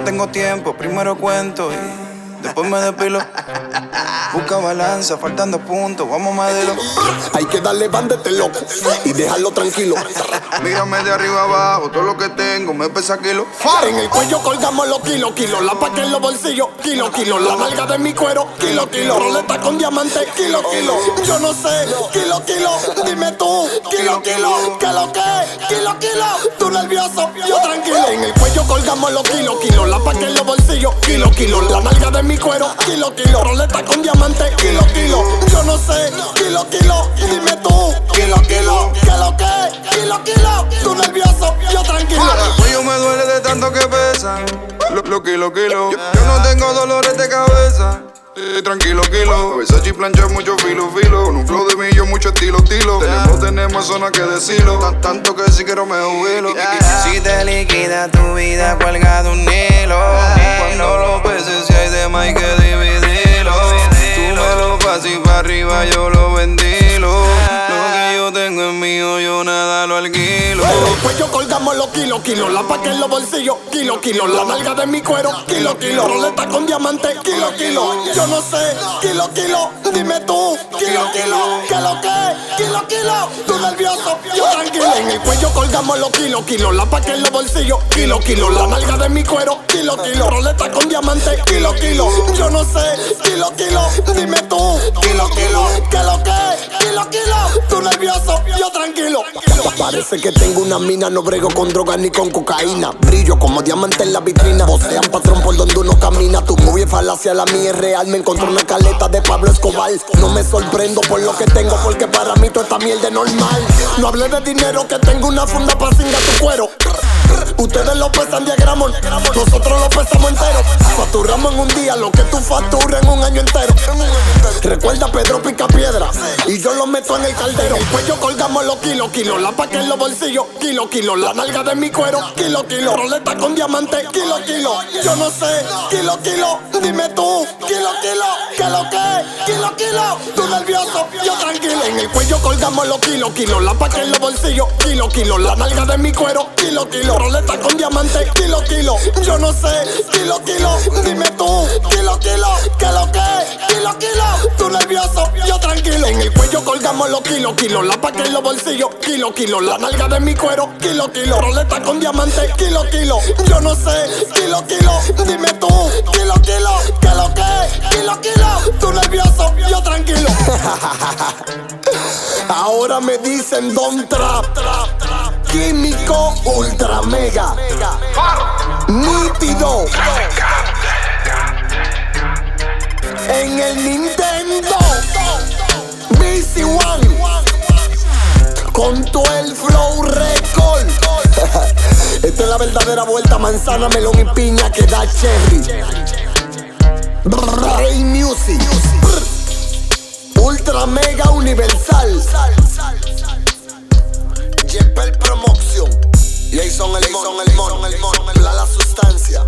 tengo tiempo, primero cuento y después me despilo. Busca balanza, faltando puntos, vamos madero. Hay que darle bandete loco y dejarlo tranquilo. Mírame de arriba abajo, todo lo que tengo me pesa kilo. En el cuello colgamos los kilos, kilos. La paca en los bolsillos, kilo, kilo. La nalga de mi cuero, kilo, kilo. Roleta con diamante, kilo, kilo. Yo no sé, kilo, kilo. Dime tú, kilo, kilo. ¿Qué lo que? Kilo, kilo. Tú nervioso, yo tranquilo. En el cuello colgamos los kilos, kilos. La paca en los bolsillos, kilo, kilo. La nalga de mi cuero, kilo, kilo. Roleta con diamante, kilo, kilo. Yo no sé, kilo, kilo. Dime tú, kilo, kilo. ¿Qué lo que? Kilo, kilo. Tú nervioso, yo tranquilo. El cuello me duele de tanto que pesa. Lo, lo kilo, kilo. Yo, yo no tengo dolores de cabeza. Eh, tranquilo, kilo. Versace plancha mucho filo, filo. Con un flow de millo, mucho estilo, estilo. Tenemos, tenemos zona que decirlo. Tan- tanto que si quiero me jubilo. Si te liquida tu vida, cuelga de un hilo. Hay que dividirlo. Tú me lo pasas y para arriba yo lo cuello colgamos los kilos, kilos. La paca en los bolsillos, kilo, kilo. La nalga de mi cuero, kilo, kilo. Roleta con diamante, kilo, kilo. Yo no sé, kilo, kilo. Dime tú, kilo, kilo. ¿Qué lo que? Kilo, kilo. Tú nervioso, yo tranquilo. En el cuello colgamos los kilos, kilos. La paca en los bolsillos, kilo, kilo. La nalga de mi cuero, kilo, kilo. Roleta con diamante, kilo, kilo. Yo no sé, kilo, kilo. Dime tú, kilo, kilo. Parece que tengo una mina, no brego con drogas ni con cocaína. Brillo como diamante en la vitrina. Vocean patrón por donde uno camina. Tu movie es falacia, la mía es real. Me encontré una caleta de Pablo Escobar. No me sorprendo por lo que tengo, porque para mí toda esta mierda es normal. No hablé de dinero, que tengo una funda para cingar tu cuero. Ustedes lo pesan diagramos, nosotros lo pesamos entero. Facturamos en un día lo que tú facturas en un año entero. Recuerda Pedro y yo lo meto en el caldero. El cuello colgamos los kilos, kilos. La paca en los bolsillos, kilo, kilo. La nalga de mi cuero, kilo, kilo. Roleta con diamante, kilo, kilo. Yo no sé, kilo, kilo. Dime tú, kilo, kilo. ¿Qué lo que? Kilo, kilo. Tú nervioso, yo tranquilo. En el cuello colgamos los kilos, kilos. La paca en los bolsillos, kilo, kilo. La nalga de mi cuero, kilo, kilo. Roleta con diamante, kilo, kilo. Yo no sé, kilo, kilo. Dime tú, kilo, kilo. Tú nervioso, yo tranquilo. En el cuello colgamos los kilos, kilos. La paca en los bolsillos, kilo, kilo. La nalga de mi cuero, kilo, kilo. Roleta con diamante, kilo, kilo. Yo no sé, kilo, kilo. Dime tú, kilo, kilo. ¿Qué lo que? Kilo, kilo. Tú nervioso, yo tranquilo. Ahora me dicen Don Trap. Químico ultra mega. Nítido. El Nintendo. BC One. Con tu el flow record. Esta es la verdadera vuelta manzana, melón y piña que da cherry. Ray Music. Ultra mega universal. Jeppel Promotion. Jason el mon, el la sustancia.